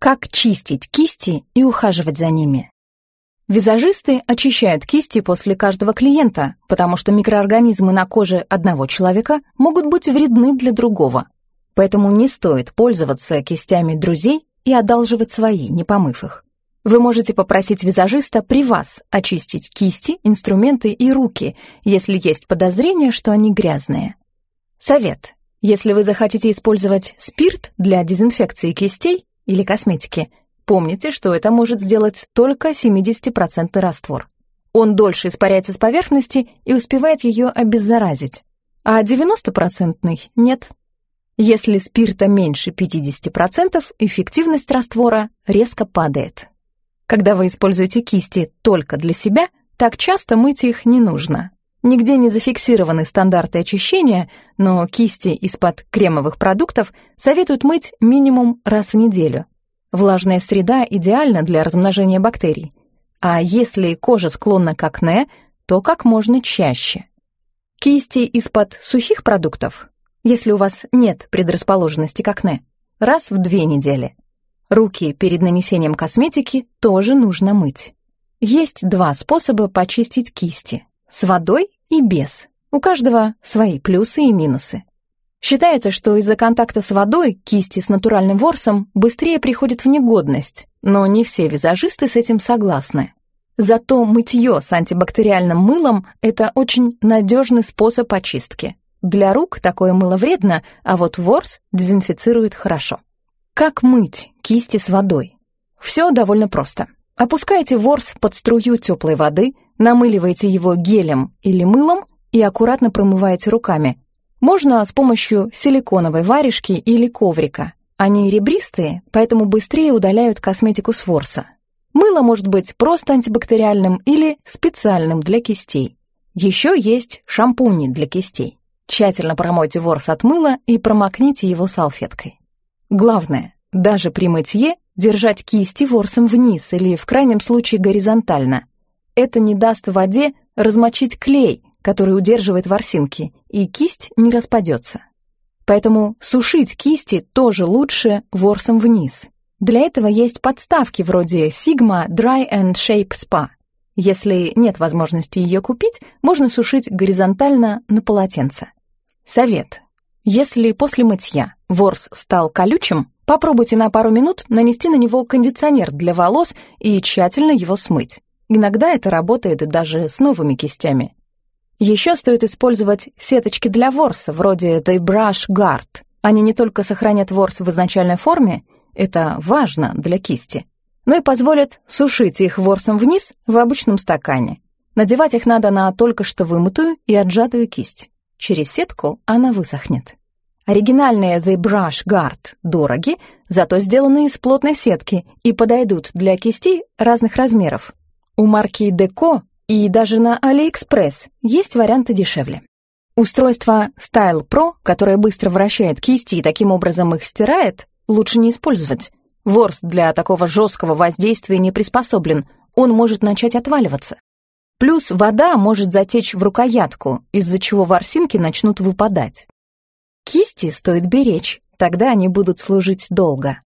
Как чистить кисти и ухаживать за ними? Визажисты очищают кисти после каждого клиента, потому что микроорганизмы на коже одного человека могут быть вредны для другого. Поэтому не стоит пользоваться кистями друзей и одалживать свои, не помыв их. Вы можете попросить визажиста при вас очистить кисти, инструменты и руки, если есть подозрение, что они грязные. Совет. Если вы захотите использовать спирт для дезинфекции кистей или косметики, помните, что это может сделать только 70% раствор. Он дольше испаряется с поверхности и успевает ее обеззаразить, а 90% нет. Если спирта меньше 50%, эффективность раствора резко падает. Когда вы используете кисти только для себя, так часто мыть их не нужно. Нигде не зафиксированы стандарты очищения, но кисти из-под кремовых продуктов советуют мыть минимум раз в неделю. Влажная среда идеальна для размножения бактерий. А если кожа склонна к акне, то как можно чаще. Кисти из-под сухих продуктов, если у вас нет предрасположенности к акне, раз в две недели. Руки перед нанесением косметики тоже нужно мыть. Есть два способа почистить кисти – с водой и без. У каждого свои плюсы и минусы. Считается, что из-за контакта с водой кисти с натуральным ворсом быстрее приходят в негодность, но не все визажисты с этим согласны. Зато мытье с антибактериальным мылом – это очень надежный способ очистки. Для рук такое мыло вредно, а вот ворс дезинфицирует хорошо. Как мыть кисти с водой? Все довольно просто. Опускайте ворс под струю теплой воды, намыливаете его гелем или мылом и аккуратно промываете руками. Можно с помощью силиконовой варежки или коврика. Они ребристые, поэтому быстрее удаляют косметику с ворса. Мыло может быть просто антибактериальным или специальным для кистей. Еще есть шампуни для кистей. Тщательно промойте ворс от мыла и промокните его салфеткой. Главное, даже при мытье держать кисти ворсом вниз или, в крайнем случае, горизонтально. Это не даст воде размочить клей, который удерживает ворсинки, и кисть не распадется. Поэтому сушить кисти тоже лучше ворсом вниз. Для этого есть подставки вроде Sigma Dry and Shape Spa. Если нет возможности ее купить, можно сушить горизонтально на полотенце. Совет. Если после мытья ворс стал колючим, попробуйте на пару минут нанести на него кондиционер для волос и тщательно его смыть. Иногда это работает даже с новыми кистями. Еще стоит использовать сеточки для ворса, вроде The Brush Guard. Они не только сохранят ворс в изначальной форме, это важно для кисти, но и позволят сушить их ворсом вниз в обычном стакане. Надевать их надо на только что вымытую и отжатую кисть. Через сетку она высохнет. Оригинальные The Brush Guard дороги, зато сделаны из плотной сетки и подойдут для кистей разных размеров. У марки Deco и даже на AliExpress есть варианты дешевле. Устройство Style Pro, которое быстро вращает кисти и таким образом их стирает, лучше не использовать. Ворс для такого жесткого воздействия не приспособлен, он может начать отваливаться. Плюс вода может затечь в рукоятку, из-за чего ворсинки начнут выпадать. Кисти стоит беречь, тогда они будут служить долго.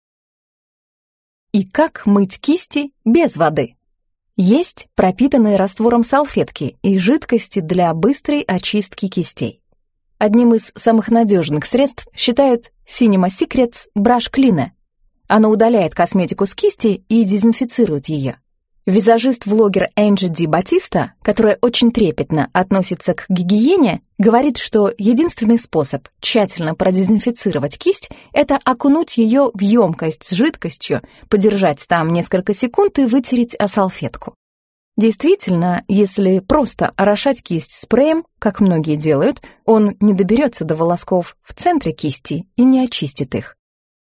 И как мыть кисти без воды? Есть пропитанные раствором салфетки и жидкости для быстрой очистки кистей. Одним из самых надежных средств считают Cinema Secrets Brush Cleaner. Оно удаляет косметику с кисти и дезинфицирует ее. Визажист-влогер Энджи Ди Батиста, которая очень трепетно относится к гигиене, говорит, что единственный способ тщательно продезинфицировать кисть — это окунуть ее в емкость с жидкостью, подержать там несколько секунд и вытереть о салфетку. Действительно, если просто орошать кисть спреем, как многие делают, он не доберется до волосков в центре кисти и не очистит их.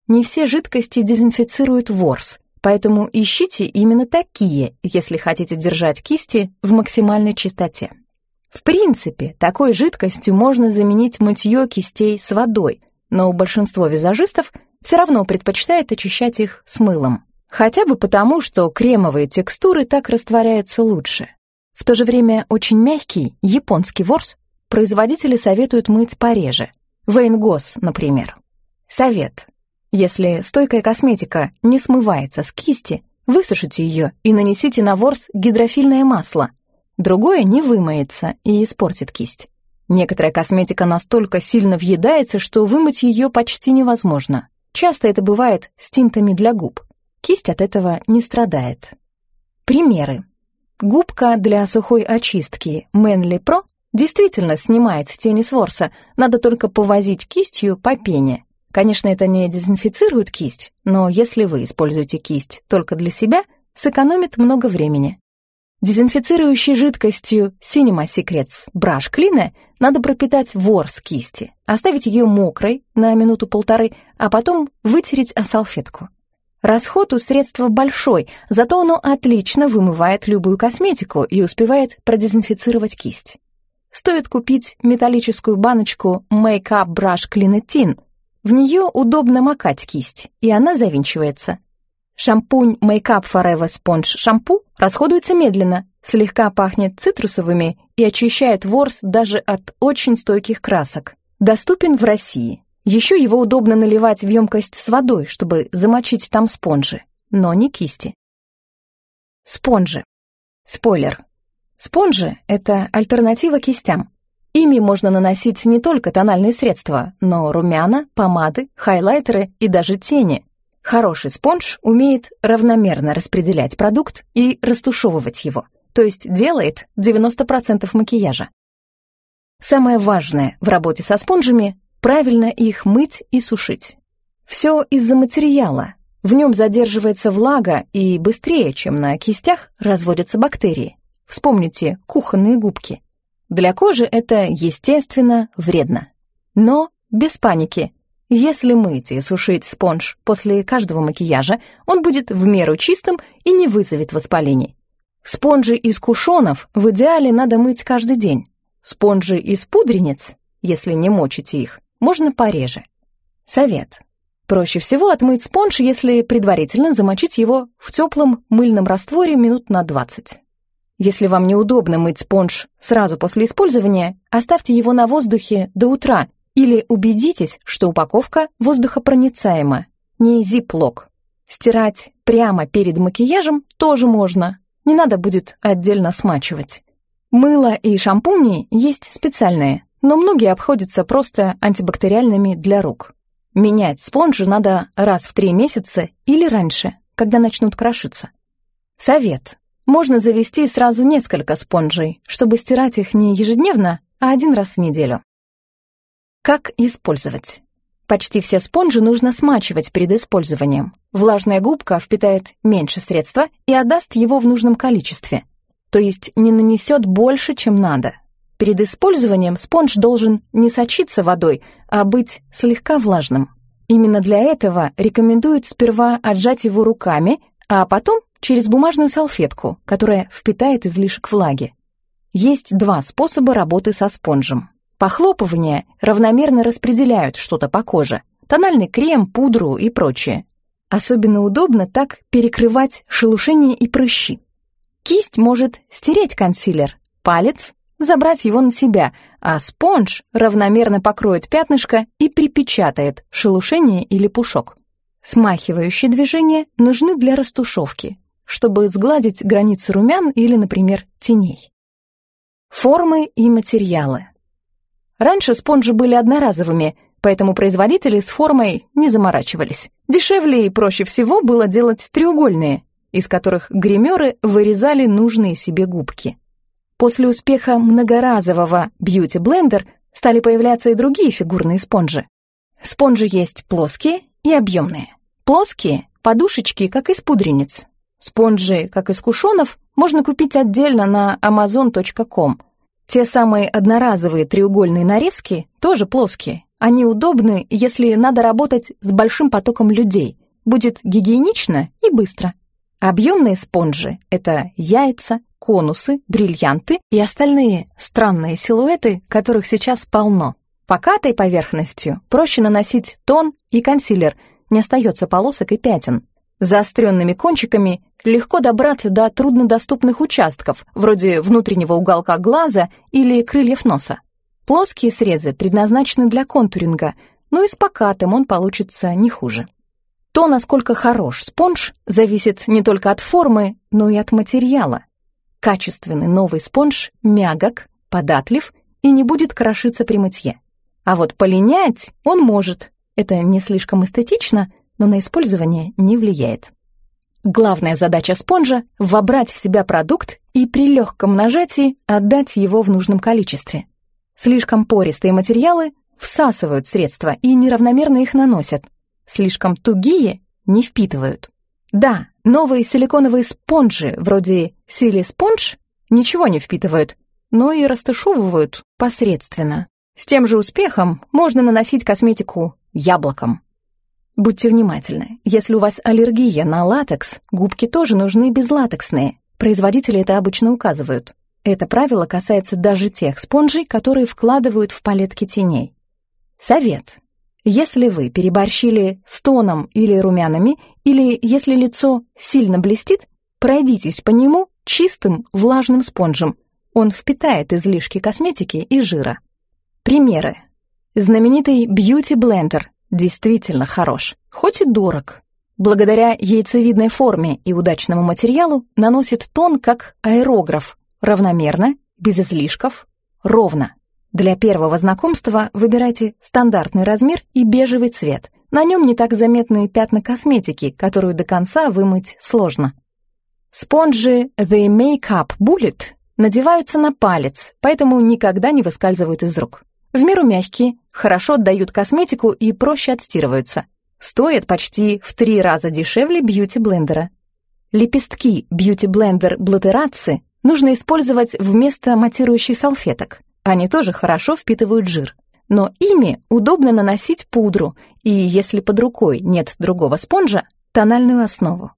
Не все жидкости дезинфицируют ворс, Поэтому ищите именно такие, если хотите держать кисти в максимальной чистоте. В принципе, такой жидкостью можно заменить мытье кистей с водой, но большинство визажистов все равно предпочитает очищать их с мылом. Хотя бы потому, что кремовые текстуры так растворяются лучше. В то же время очень мягкий японский ворс производители советуют мыть пореже. Вейн Гос, например. Совет. Если стойкая косметика не смывается с кисти, высушите ее и нанесите на ворс гидрофильное масло. Другое не вымоется и испортит кисть. Некоторая косметика настолько сильно въедается, что вымыть ее почти невозможно. Часто это бывает с тинтами для губ. Кисть от этого не страдает. Примеры. Губка для сухой очистки Manly Pro действительно снимает тени с ворса, надо только повозить кистью по пене. Конечно, это не дезинфицирует кисть, но если вы используете кисть только для себя, сэкономит много времени. Дезинфицирующей жидкостью Cinema Secrets Brush Cleaner надо пропитать ворс кисти, оставить ее мокрой на минуту-полторы, а потом вытереть о салфетку. Расход у средства большой, зато оно отлично вымывает любую косметику и успевает продезинфицировать кисть. Стоит купить металлическую баночку Make-up Brush Cleaner Tin в нее удобно макать кисть, и она завинчивается. Шампунь Make Up Forever Sponge шампу расходуется медленно, слегка пахнет цитрусовыми и очищает ворс даже от очень стойких красок. Доступен в России. Еще его удобно наливать в емкость с водой, чтобы замочить там спонжи, но не кисти. Спонжи. Спойлер. Спонжи — это альтернатива кистям. Ими можно наносить не только тональные средства, но румяна, помады, хайлайтеры и даже тени. Хороший спонж умеет равномерно распределять продукт и растушевывать его, то есть делает 90% макияжа. Самое важное в работе со спонжами — правильно их мыть и сушить. Все из-за материала. В нем задерживается влага и быстрее, чем на кистях, разводятся бактерии. Вспомните кухонные губки. Для кожи это, естественно, вредно. Но без паники. Если мыть и сушить спонж после каждого макияжа, он будет в меру чистым и не вызовет воспалений. Спонжи из кушонов в идеале надо мыть каждый день. Спонжи из пудрениц, если не мочите их, можно пореже. Совет. Проще всего отмыть спонж, если предварительно замочить его в теплом мыльном растворе минут на 20. Если вам неудобно мыть спонж сразу после использования, оставьте его на воздухе до утра или убедитесь, что упаковка воздухопроницаема, не зип-лок. Стирать прямо перед макияжем тоже можно, не надо будет отдельно смачивать. Мыло и шампуни есть специальные, но многие обходятся просто антибактериальными для рук. Менять спонжи надо раз в три месяца или раньше, когда начнут крошиться. Совет. Можно завести сразу несколько спонжей, чтобы стирать их не ежедневно, а один раз в неделю. Как использовать? Почти все спонжи нужно смачивать перед использованием. Влажная губка впитает меньше средства и отдаст его в нужном количестве. То есть не нанесет больше, чем надо. Перед использованием спонж должен не сочиться водой, а быть слегка влажным. Именно для этого рекомендуют сперва отжать его руками, а потом через бумажную салфетку, которая впитает излишек влаги. Есть два способа работы со спонжем. Похлопывания равномерно распределяют что-то по коже. Тональный крем, пудру и прочее. Особенно удобно так перекрывать шелушения и прыщи. Кисть может стереть консилер, палец забрать его на себя, а спонж равномерно покроет пятнышко и припечатает шелушение или пушок. Смахивающие движения нужны для растушевки, чтобы сгладить границы румян или, например, теней. Формы и материалы. Раньше спонжи были одноразовыми, поэтому производители с формой не заморачивались. Дешевле и проще всего было делать треугольные, из которых гримеры вырезали нужные себе губки. После успеха многоразового Blender стали появляться и другие фигурные спонжи. Спонжи есть плоские и объемные. Плоские — подушечки, как из пудрениц, Спонжи, как из кушонов, можно купить отдельно на amazon.com. Те самые одноразовые треугольные нарезки тоже плоские. Они удобны, если надо работать с большим потоком людей. Будет гигиенично и быстро. Объемные спонжи — это яйца, конусы, бриллианты и остальные странные силуэты, которых сейчас полно. Покатой поверхностью проще наносить тон и консилер, не остается полосок и пятен. Заостренными кончиками легко добраться до труднодоступных участков, вроде внутреннего уголка глаза или крыльев носа. Плоские срезы предназначены для контуринга, но и с покатым он получится не хуже. То, насколько хорош спонж, зависит не только от формы, но и от материала. Качественный новый спонж мягок, податлив и не будет крошиться при мытье. А вот полинять он может. Это не слишком эстетично, но на использование не влияет. Главная задача спонжа — вобрать в себя продукт и при легком нажатии отдать его в нужном количестве. Слишком пористые материалы всасывают средства и неравномерно их наносят. Слишком тугие не впитывают. Да, новые силиконовые спонжи, вроде Сили Спонж, ничего не впитывают, но и растушевывают посредственно. С тем же успехом можно наносить косметику яблоком. Будьте внимательны. Если у вас аллергия на латекс, губки тоже нужны безлатексные. Производители это обычно указывают. Это правило касается даже тех спонжей, которые вкладывают в палетки теней. Совет. Если вы переборщили с тоном или румянами, или если лицо сильно блестит, пройдитесь по нему чистым влажным спонжем. Он впитает излишки косметики и жира. Примеры. Знаменитый Beauty Blender действительно хорош, хоть и дорог. Благодаря яйцевидной форме и удачному материалу наносит тон как аэрограф, равномерно, без излишков, ровно. Для первого знакомства выбирайте стандартный размер и бежевый цвет. На нем не так заметны пятна косметики, которую до конца вымыть сложно. Спонжи The Makeup Bullet надеваются на палец, поэтому никогда не выскальзывают из рук. В меру мягкие, хорошо отдают косметику и проще отстирываются. Стоят почти в три раза дешевле бьюти-блендера. Лепестки бьюти-блендер блотерации нужно использовать вместо матирующих салфеток. Они тоже хорошо впитывают жир. Но ими удобно наносить пудру и, если под рукой нет другого спонжа, тональную основу.